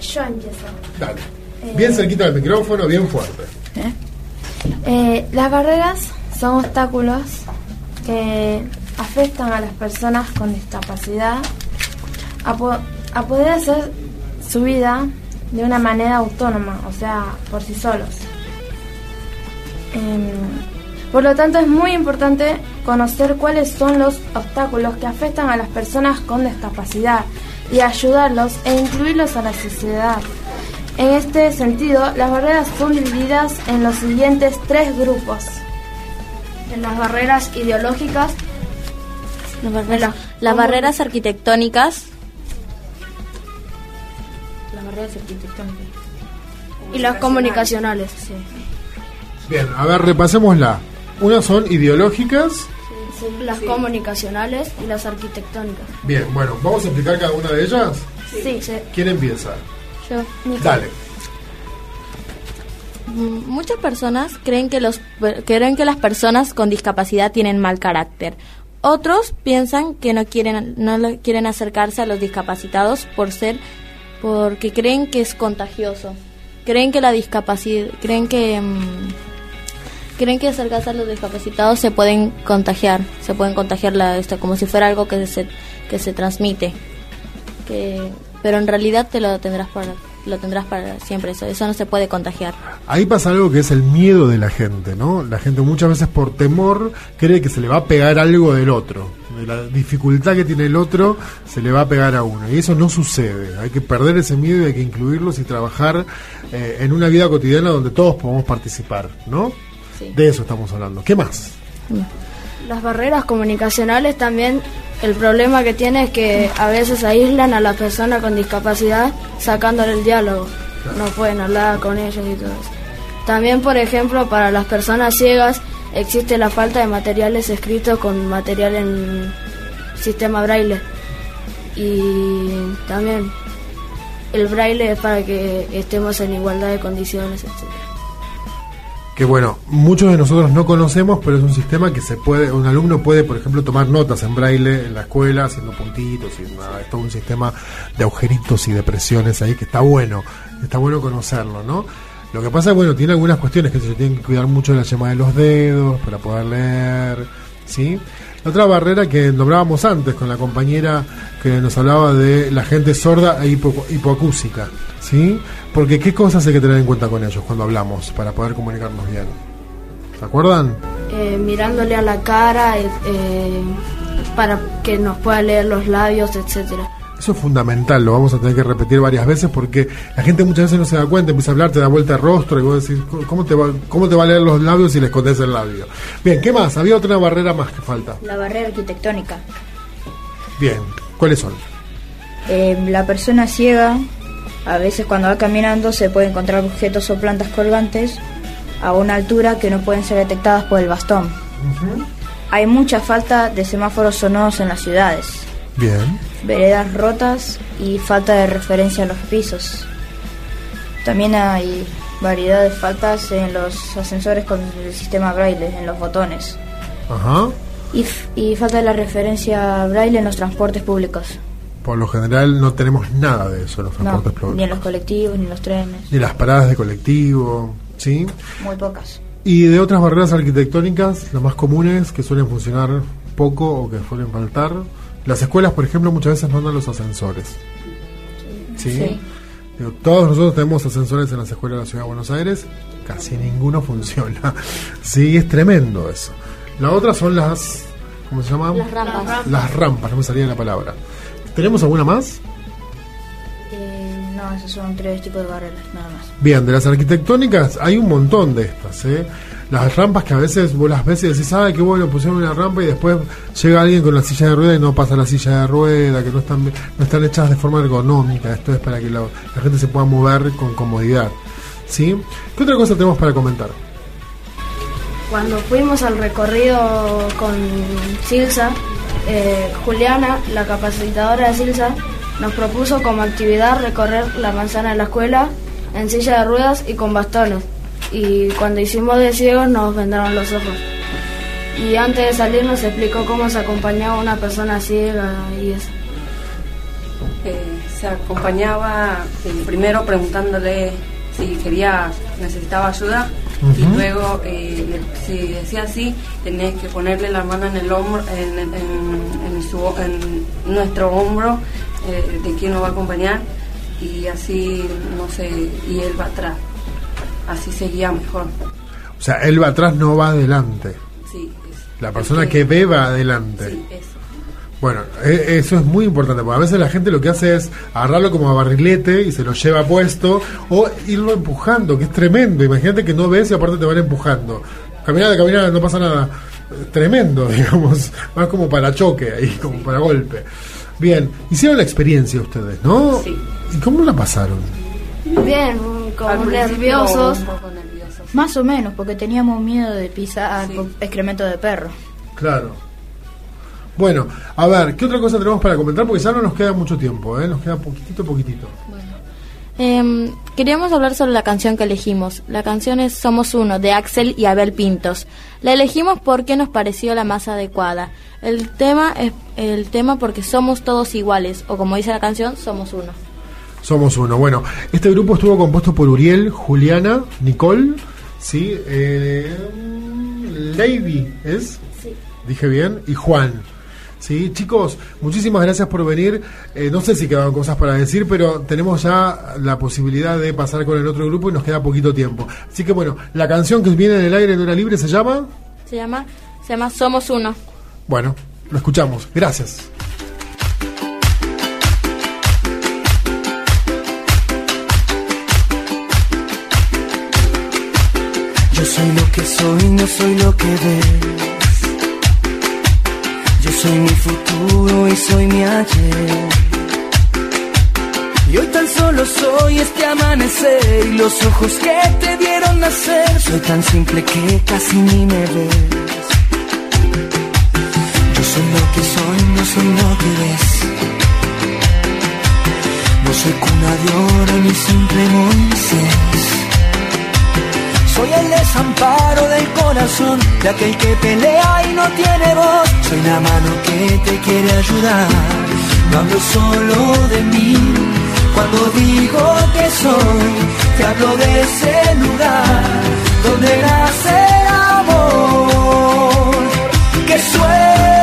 Yo empiezo. Dale. Bien cerquita del micrófono, bien fuerte. Eh, las barreras son obstáculos que afectan a las personas con discapacidad a, po- a poder hacer su vida de una manera autónoma, o sea, por sí solos. Em, por lo tanto, es muy importante conocer cuáles son los obstáculos que afectan a las personas con discapacidad y ayudarlos e incluirlos a la sociedad. En este sentido, las barreras son divididas en los siguientes tres grupos. En las barreras ideológicas, Las barreras, las barreras arquitectónicas. Las barreras arquitectónicas. y las comunicacionales. Bien, a ver, repasémosla. Unas son ideológicas. Las comunicacionales y las arquitectónicas. Bien, bueno, ¿vamos a explicar cada una de ellas? Sí. ¿Quién empieza? Yo. Dale. Mm, Muchas personas creen que, los, creen que las personas con discapacidad tienen mal carácter. Otros piensan que no quieren, no quieren acercarse a los discapacitados por ser, porque creen que es contagioso. Creen que la discapacidad, creen que, mm, creen que acercarse a los discapacitados se pueden contagiar, se pueden contagiar la, esto, como si fuera algo que se, que se transmite. Que, pero en realidad te lo tendrás para, lo tendrás para siempre. Eso, eso no se puede contagiar. Ahí pasa algo que es el miedo de la gente, ¿no? La gente muchas veces por temor cree que se le va a pegar algo del otro. De la dificultad que tiene el otro, se le va a pegar a uno. Y eso no sucede. Hay que perder ese miedo y hay que incluirlos y trabajar eh, en una vida cotidiana donde todos podamos participar, ¿no? De eso estamos hablando. ¿Qué más? Las barreras comunicacionales también, el problema que tiene es que a veces aíslan a la persona con discapacidad sacándole el diálogo. No pueden hablar con ellos y todo eso. También, por ejemplo, para las personas ciegas existe la falta de materiales escritos con material en sistema braille. Y también el braille es para que estemos en igualdad de condiciones, etc. que bueno, muchos de nosotros no conocemos, pero es un sistema que se puede, un alumno puede, por ejemplo, tomar notas en braille en la escuela, haciendo puntitos y nada, es todo un sistema de agujeritos y de presiones ahí que está bueno, está bueno conocerlo, ¿no? Lo que pasa bueno, tiene algunas cuestiones que se tienen que cuidar mucho de la yema de los dedos para poder leer, ¿sí? La otra barrera que nombrábamos antes con la compañera que nos hablaba de la gente sorda e hipo- hipoacúsica, ¿sí? Porque qué cosas hay que tener en cuenta con ellos cuando hablamos para poder comunicarnos bien. ¿Se acuerdan? Eh, mirándole a la cara eh, eh, para que nos pueda leer los labios, etcétera. Eso es fundamental, lo vamos a tener que repetir varias veces porque la gente muchas veces no se da cuenta, empieza a hablar, te da vuelta el rostro y vos decís, ¿cómo te, va, ¿cómo te va a leer los labios si le escondes el labio? Bien, ¿qué más? Había otra barrera más que falta. La barrera arquitectónica. Bien, ¿cuáles son? Eh, la persona ciega, a veces cuando va caminando se puede encontrar objetos o plantas colgantes a una altura que no pueden ser detectadas por el bastón. Hay mucha falta de semáforos sonoros en las ciudades, Bien. Veredas rotas y falta de referencia a los pisos. También hay variedad de faltas en los ascensores con el sistema braille, en los botones. Ajá. Y, y falta de la referencia braille en los transportes públicos. Por lo general no tenemos nada de eso en los No, transportes públicos. ni en los colectivos, ni en los trenes. Ni las paradas de colectivo, ¿sí? Muy pocas. Y de otras barreras arquitectónicas, las más comunes que suelen funcionar poco o que suelen faltar. Las escuelas, por ejemplo, muchas veces no andan los ascensores. ¿Sí? Sí. Digo, todos nosotros tenemos ascensores en las escuelas de la Ciudad de Buenos Aires, casi ninguno funciona. Sí, es tremendo eso. La otra son las. ¿Cómo se llaman? Las rampas. Las rampas, no me salía la palabra. ¿Tenemos alguna más? Eh, no, esos son tres tipos de barreras, nada más. Bien, de las arquitectónicas hay un montón de estas, ¿eh? Las rampas que a veces vos las y decís, ah, qué bueno, pusieron una rampa y después llega alguien con la silla de rueda y no pasa la silla de rueda, que no están, no están hechas de forma ergonómica. Esto es para que la, la gente se pueda mover con comodidad. ¿Sí? ¿Qué otra cosa tenemos para comentar? Cuando fuimos al recorrido con Silsa, eh, Juliana, la capacitadora de Silsa, nos propuso como actividad recorrer la manzana de la escuela en silla de ruedas y con bastones. Y cuando hicimos de ciegos nos vendaron los ojos. Y antes de salir nos explicó cómo se acompañaba una persona ciega y eso. Eh, se acompañaba eh, primero preguntándole si quería, necesitaba ayuda y luego eh, si decía así tenés que ponerle la mano en el hombro, en, en- en su- en nuestro hombro eh, de quien nos va a acompañar y así, no sé, y él va atrás. Así sería mejor. O sea, él va atrás, no va adelante. Sí, La persona que ve va adelante. Bueno, e- eso es muy importante, porque a veces la gente lo que hace es agarrarlo como a barrilete y se lo lleva puesto, o irlo empujando, que es tremendo. Imagínate que no ves y aparte te van empujando. Caminada, caminada, no pasa nada. Tremendo, digamos. Más como para choque ahí, como para golpe. Bien, hicieron la experiencia ustedes, ¿no? Sí. ¿Y cómo la pasaron? Bien, como nerviosos. un poco Más o menos, porque teníamos miedo de pisar con excremento de perro. Claro. Bueno, a ver, ¿qué otra cosa tenemos para comentar? Porque ya no nos queda mucho tiempo, ¿eh? Nos queda poquitito, poquitito. Em, queríamos hablar sobre la canción que elegimos. La canción es Somos Uno, de Axel y Abel Pintos. La elegimos porque nos pareció la más adecuada. El tema es el tema porque somos todos iguales, o como dice la canción, somos uno. Somos uno. Bueno, este grupo estuvo compuesto por Uriel, Juliana, Nicole, ¿sí? Eh, Lady, ¿es? Sí. Dije bien, y Juan. Sí, chicos, muchísimas gracias por venir. Eh, no sé si quedaban cosas para decir, pero tenemos ya la posibilidad de pasar con el otro grupo y nos queda poquito tiempo. Así que bueno, la canción que viene en el aire de hora libre se llama. Se llama se llama Somos Uno. Bueno, lo escuchamos. Gracias. Yo soy lo que soy, no soy lo que ves. Yo soy mi futuro y soy mi ayer. Y hoy tan solo soy este amanecer y los ojos que te vieron nacer. Soy tan simple que casi ni me ves. Yo soy lo que soy, no soy lo que ves. No soy cuna de oro ni simple Moisés. Soy el desamparo del corazón de aquel que pelea y no tiene voz. Soy la mano que te quiere ayudar. No hablo solo de mí. Cuando digo que soy, te hablo de ese lugar donde nace el amor que sueña.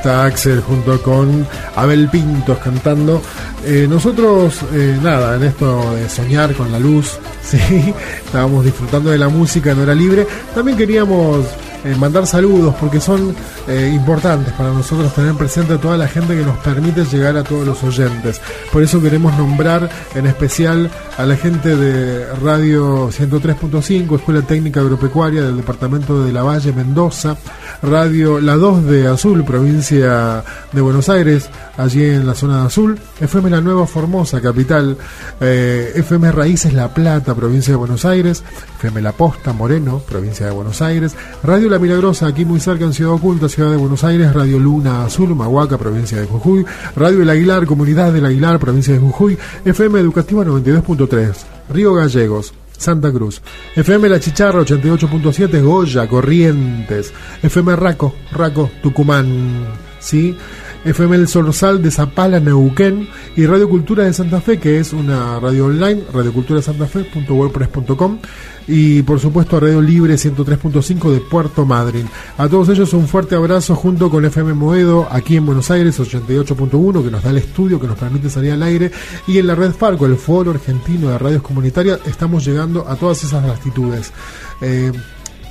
Está Axel junto con Abel Pintos cantando. Eh, nosotros, eh, nada, en esto de soñar con la luz, ¿sí? estábamos disfrutando de la música en hora libre. También queríamos eh, mandar saludos porque son eh, importantes para nosotros tener presente a toda la gente que nos permite llegar a todos los oyentes. Por eso queremos nombrar en especial a la gente de Radio 103.5, Escuela Técnica Agropecuaria del Departamento de La Valle, Mendoza, Radio La 2 de Azul, provincia de Buenos Aires, allí en la zona de Azul, FM La Nueva Formosa, capital, eh, FM Raíces La Plata, provincia de Buenos Aires, FM La Posta, Moreno, provincia de Buenos Aires, Radio La Milagrosa, aquí muy cerca en Ciudad Oculta, Ciudad de Buenos Aires, Radio Luna Azul, Mahuaca, provincia de Jujuy, Radio El Aguilar, Comunidad del Aguilar, provincia de Jujuy, FM Educativa 92.3, Río Gallegos, Santa Cruz. FM La Chicharra 88.7 Goya, Corrientes. FM Raco, Raco, Tucumán. ¿Sí? FM El de Zapala, Neuquén. Y Radio Cultura de Santa Fe, que es una radio online, radioculturasantafe.wordpress.com. Y por supuesto Radio Libre 103.5 de Puerto Madryn. A todos ellos un fuerte abrazo junto con FM Moedo aquí en Buenos Aires 88.1 que nos da el estudio, que nos permite salir al aire. Y en la red Farco, el Foro Argentino de Radios Comunitarias, estamos llegando a todas esas latitudes. Eh,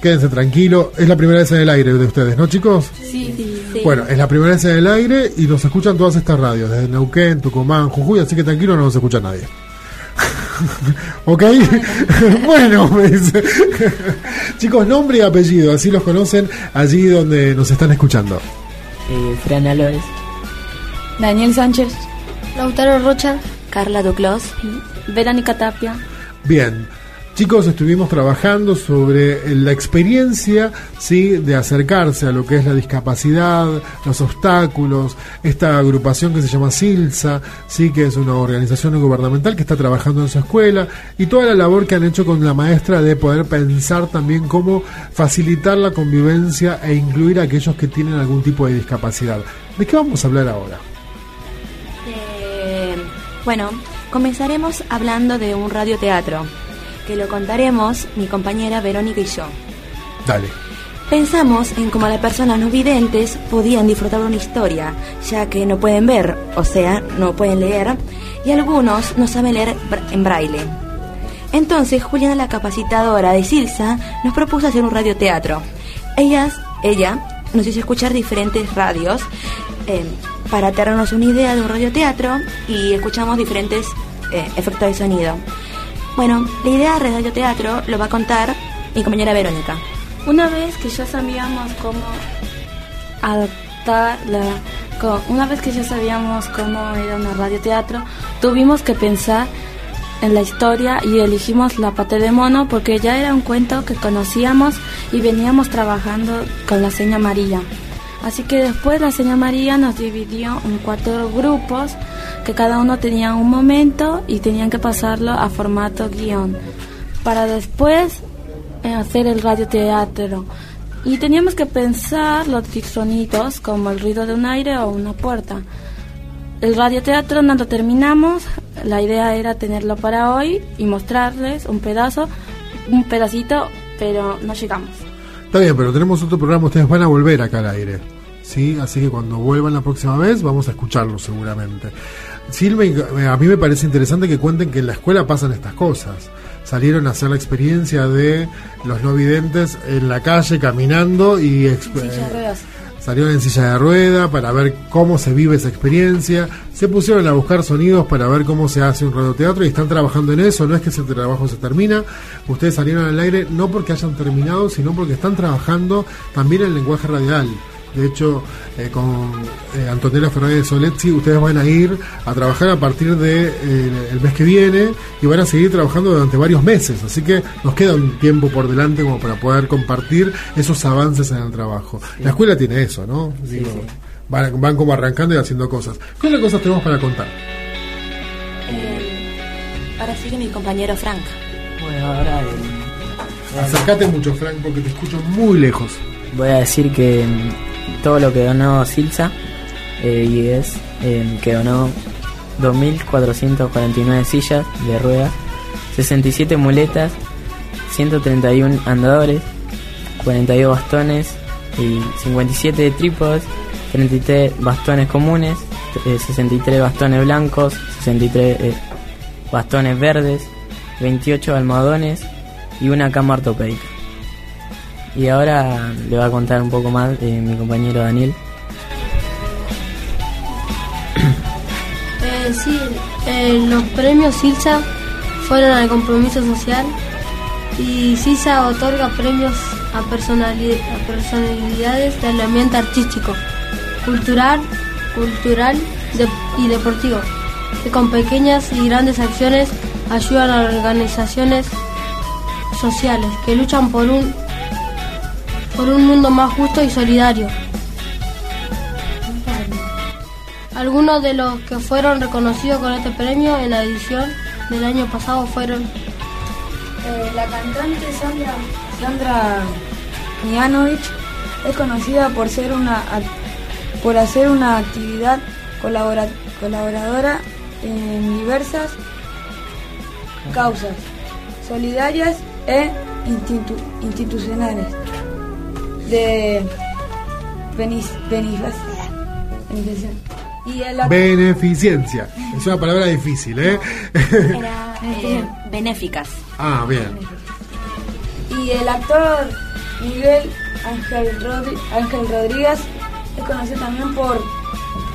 quédense tranquilos, es la primera vez en el aire de ustedes, ¿no chicos? Sí, sí, Bueno, es la primera vez en el aire y nos escuchan todas estas radios, desde Neuquén, Tucumán, Jujuy, así que tranquilo, no nos escucha nadie. ¿Ok? bueno, me dice. Chicos, nombre y apellido, así los conocen allí donde nos están escuchando. Eh, Fran Álvarez. Daniel Sánchez. Lautaro Rocha. Carla Duclos. Verónica Tapia. Bien. Chicos, estuvimos trabajando sobre la experiencia ¿sí? de acercarse a lo que es la discapacidad, los obstáculos, esta agrupación que se llama SILSA, ¿sí? que es una organización gubernamental que está trabajando en su escuela, y toda la labor que han hecho con la maestra de poder pensar también cómo facilitar la convivencia e incluir a aquellos que tienen algún tipo de discapacidad. ¿De qué vamos a hablar ahora? Eh, bueno, comenzaremos hablando de un radioteatro, que lo contaremos mi compañera Verónica y yo. Dale. Pensamos en cómo las personas no videntes podían disfrutar de una historia, ya que no pueden ver, o sea, no pueden leer, y algunos no saben leer en braille. Entonces, Juliana, la capacitadora de Silsa, nos propuso hacer un radioteatro. Ellas, ella nos hizo escuchar diferentes radios eh, para tenernos una idea de un radioteatro y escuchamos diferentes eh, efectos de sonido. Bueno, la idea del radioteatro lo va a contar mi compañera Verónica. Una vez que ya sabíamos cómo adaptar la... Una vez que ya sabíamos cómo era un radioteatro, tuvimos que pensar en la historia y elegimos La Pata de Mono porque ya era un cuento que conocíamos y veníamos trabajando con la seña María. Así que después la seña María nos dividió en cuatro grupos que cada uno tenía un momento y tenían que pasarlo a formato guion para después eh, hacer el radioteatro. Y teníamos que pensar los sonidos como el ruido de un aire o una puerta. El radioteatro no lo terminamos, la idea era tenerlo para hoy y mostrarles un pedazo, un pedacito, pero no llegamos. Está bien, pero tenemos otro programa, ustedes van a volver acá al aire. ¿sí? Así que cuando vuelvan la próxima vez vamos a escucharlos seguramente. Silve, a mí me parece interesante que cuenten que en la escuela pasan estas cosas. Salieron a hacer la experiencia de los no videntes en la calle caminando y eh, salieron en silla de rueda para ver cómo se vive esa experiencia, se pusieron a buscar sonidos para ver cómo se hace un radioteatro y están trabajando en eso, no es que ese trabajo se termina, ustedes salieron al aire no porque hayan terminado, sino porque están trabajando también el lenguaje radial. De hecho, eh, con eh, Antonella Fernández Soletti, ustedes van a ir a trabajar a partir de eh, el mes que viene y van a seguir trabajando durante varios meses. Así que nos queda un tiempo por delante como para poder compartir esos avances en el trabajo. La escuela tiene eso, ¿no? Digo, Van, van como arrancando y haciendo cosas. ¿Qué otras cosas tenemos para contar? Ahora sigue mi compañero Frank. Bueno, ahora eh, Acércate mucho, Frank, porque te escucho muy lejos. voy a decir que todo lo que donó Silsa eh, y es eh, que donó 2.449 sillas de ruedas, 67 muletas, 131 andadores, 42 bastones y 57 trípodes, 33 bastones comunes, eh, 63 bastones blancos, 63 eh, bastones verdes, 28 almohadones y una cama ortopédica. Y ahora le va a contar un poco más eh, mi compañero Daniel. Eh, sí, eh, los premios SILSA fueron al compromiso social y SILSA otorga premios a, a personalidades del ambiente artístico, cultural, cultural de- y deportivo, que con pequeñas y grandes acciones ayudan a organizaciones sociales que luchan por un por un mundo más justo y solidario. Algunos de los que fueron reconocidos con este premio en la edición del año pasado fueron Eh, la cantante Sandra, Sandra Mianovich es conocida por ser una por hacer una actividad colabora- colaboradora en diversas causas solidarias e institu- institucionales de benis- benefic- beneficación. Y el act- Beneficencia. Es una palabra difícil, ¿eh? Era eh, benéficas. ah, bien. Y el actor Miguel Ángel, Rodri- Ángel Rodríguez es conocido también por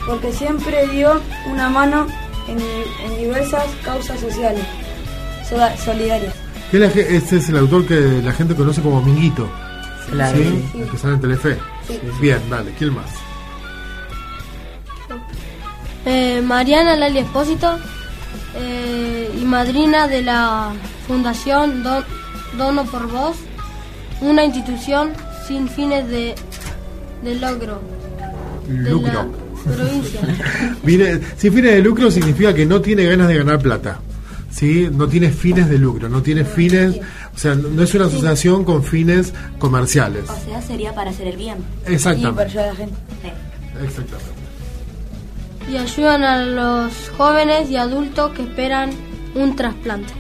porque siempre dio una mano en, en diversas causas sociales solidarias. Que la ge- Este es el autor que la gente conoce como Minguito. Claro, ¿Sí? El que sale en Telefe. Sí. Bien, dale, ¿quién más? eh, Mariana Lali Espósito eh, y madrina de la Fundación Don- Dono por Voz, una institución sin fines de, de logro de Lucro. la provincia. Sin fines de lucro significa que no tiene ganas de ganar plata. ¿Sí? No tiene fines de lucro, no tiene fines, o sea, no es una asociación con fines comerciales. O sea, sería para hacer el bien. Exactamente. Y para ayudar a la gente. Exactamente. y ayudan a los jóvenes y adultos que esperan un trasplante.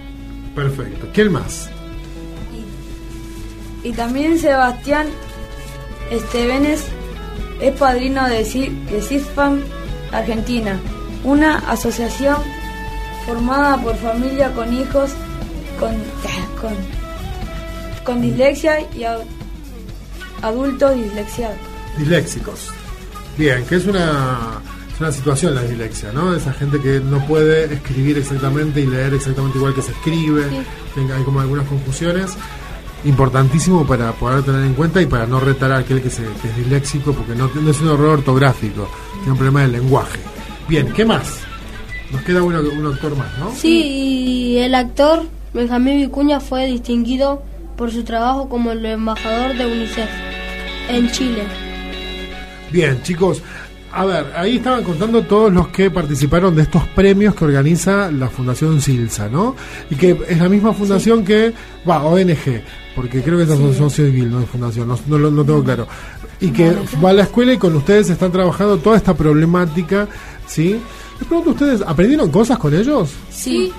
Perfecto. ¿Quién más? Y también Sebastián Estevenes es padrino de, de CISFAM Argentina, una asociación formada por familia con hijos con, con, con dislexia y a- adultos dislexiados. Disléxicos. Bien, que es una, es una situación la dislexia, ¿no? Esa gente que no puede escribir exactamente y leer exactamente igual que se escribe, tenga- hay como algunas confusiones. Importantísimo para poder tener en cuenta y para no retar a aquel que, se, que es disléxico, porque no, no es un error ortográfico, tiene un problema del lenguaje. Bien, ¿qué más? Nos queda uno, un actor más, ¿no? Sí, y el actor Benjamín Vicuña fue distinguido por su trabajo como el embajador de UNICEF en Chile. Bien, chicos, a ver, ahí estaban contando todos los que participaron de estos premios que organiza la Fundación Silsa, ¿no? Y que es la misma fundación que, va, ONG, porque creo que es asociación civil, no es fundación, no, no tengo claro. Y que va a la escuela y con ustedes están trabajando toda esta problemática, ¿sí? Les pregunto, ¿ustedes aprendieron cosas con ellos? Sí.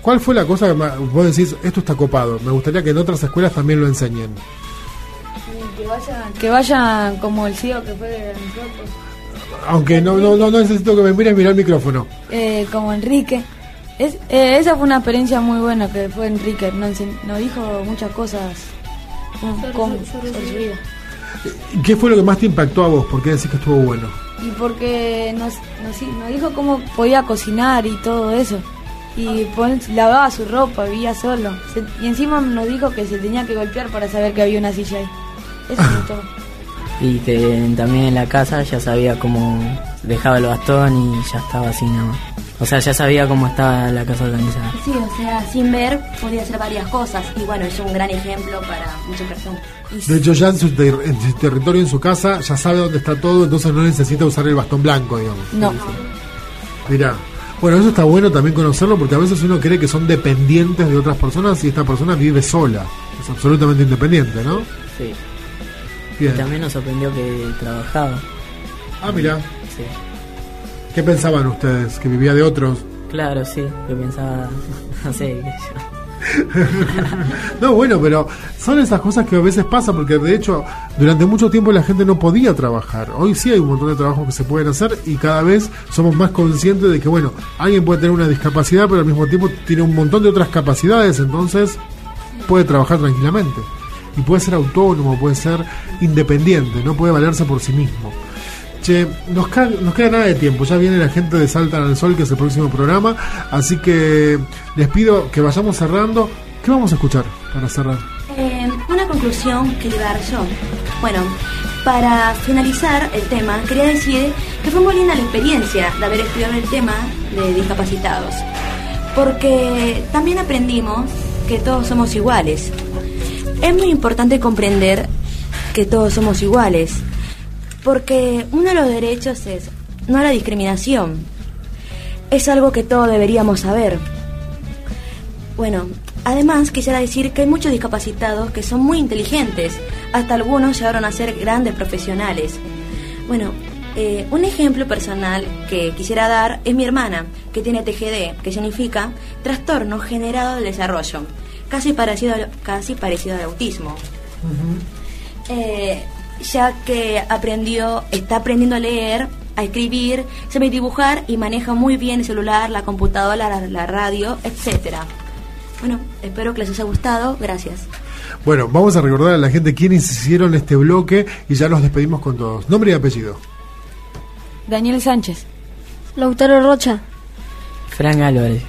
¿Cuál fue la cosa que vos decís, esto está copado? Me gustaría que en otras escuelas también lo enseñen. Que vayan, que vayan como el CEO que fue de nosotros, Aunque no, no, no, no necesito que me mires mirar el micrófono. eh, como Enrique. Es, eh, esa fue una experiencia muy buena que fue Enrique, nos, nos dijo muchas cosas Sobre con- su- sobre sobre su su vida. ¿Y ¿Qué fue lo que más te impactó a vos? ¿Por qué decís que estuvo bueno? Y porque nos, nos, nos dijo cómo podía cocinar y todo eso. Y pon- lavaba su ropa, vivía solo. Se- y encima nos dijo que se tenía que golpear para saber que había una silla ahí. Eso me gustó. Y te- también en la casa ya sabía cómo dejaba el bastón y ya estaba así nada más. O sea, ya sabía cómo estaba la casa organizada. Sí, o sea, sin ver podía hacer varias cosas. Y bueno, es un gran ejemplo para muchas personas. Y De hecho, ya en su, ter- en su territorio, en su casa, ya sabe dónde está todo, entonces no necesita usar el bastón blanco, digamos. No. Mirá. Bueno, eso está bueno también conocerlo porque a veces uno cree que son dependientes de otras personas y esta persona vive sola. Es absolutamente independiente, ¿no? Sí. Bien. Y también nos sorprendió que trabajaba. Ah, mira. ¿Qué pensaban ustedes? ¿Que vivía de otros? Claro, sí. Yo pensaba, no sé. No, bueno, pero son esas cosas que a veces pasan porque de hecho durante mucho tiempo la gente no podía trabajar. Hoy sí hay un montón de trabajos que se pueden hacer y cada vez somos más conscientes de que, bueno, alguien puede tener una discapacidad pero al mismo tiempo tiene un montón de otras capacidades, entonces puede trabajar tranquilamente. y puede ser autónomo, puede ser independiente, no puede valerse por sí mismo. Che, nos, queda nada de tiempo, ya viene la gente de Saltan al Sol, que es el próximo programa, así que les pido que vayamos cerrando. ¿Qué vamos a escuchar para cerrar? Eh, una conclusión que voy a dar yo. Bueno, para finalizar el tema, quería decir que fue muy linda la experiencia de haber estudiado el tema de discapacitados. Porque también aprendimos que todos somos iguales. Es muy importante comprender que todos somos iguales. Porque uno de los derechos es no a la discriminación. Es algo que todos deberíamos saber. Bueno, además quisiera decir que hay muchos discapacitados que son muy inteligentes, hasta algunos llegaron a ser grandes profesionales. Bueno, eh, un ejemplo personal que quisiera dar es mi hermana, que tiene TGD, que significa trastorno generado del desarrollo, casi parecido al, casi parecido al autismo. Eh, ya que aprendió, está aprendiendo a leer, a escribir, sabe dibujar y maneja muy bien el celular, la computadora, la, la radio, etcétera. Bueno, espero que les haya gustado. Gracias. Bueno, vamos a recordar a la gente quiénes hicieron este bloque y ya nos despedimos con todos. Nombre y apellido. Daniel Sánchez. Lautaro Rocha. Fran Álvarez.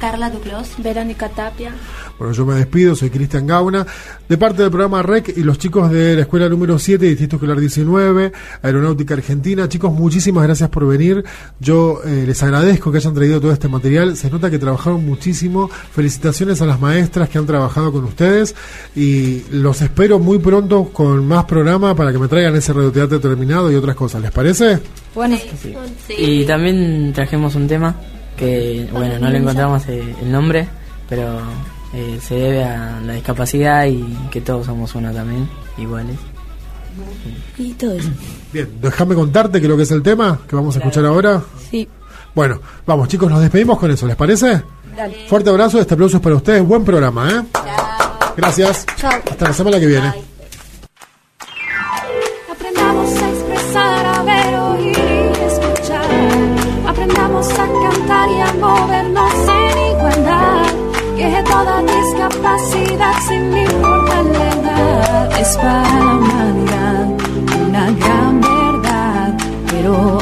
Carla Duclos. Verónica Tapia. Bueno, yo me despido, soy Cristian Gauna, de parte del programa REC y los chicos de la escuela número 7, Distrito Escolar 19, Aeronáutica Argentina. Chicos, muchísimas gracias por venir. Yo eh, les agradezco que hayan traído todo este material. Se nota que trabajaron muchísimo. Felicitaciones a las maestras que han trabajado con ustedes y los espero muy pronto con más programa para que me traigan ese radioteatro terminado y otras cosas. ¿Les parece? Bueno, Y también trajimos un tema que, bueno, no le encontramos eh, el nombre, pero eh, se debe a la discapacidad y que todos somos uno también, iguales. Y todo eso. Bien, déjame contarte que lo que es el tema que vamos a escuchar ahora. Sí. Bueno, vamos chicos, nos despedimos con eso, ¿les parece? Dale. Fuerte abrazo, este aplauso es para ustedes, buen programa, ¿eh? Gracias. Hasta la semana que viene. Aprendamos a expresar, a ver, oír y escuchar. Aprendamos a cantar y a movernos. Que toda discapacidad, sin importar la edad, es para la humanidad una gran verdad. Pero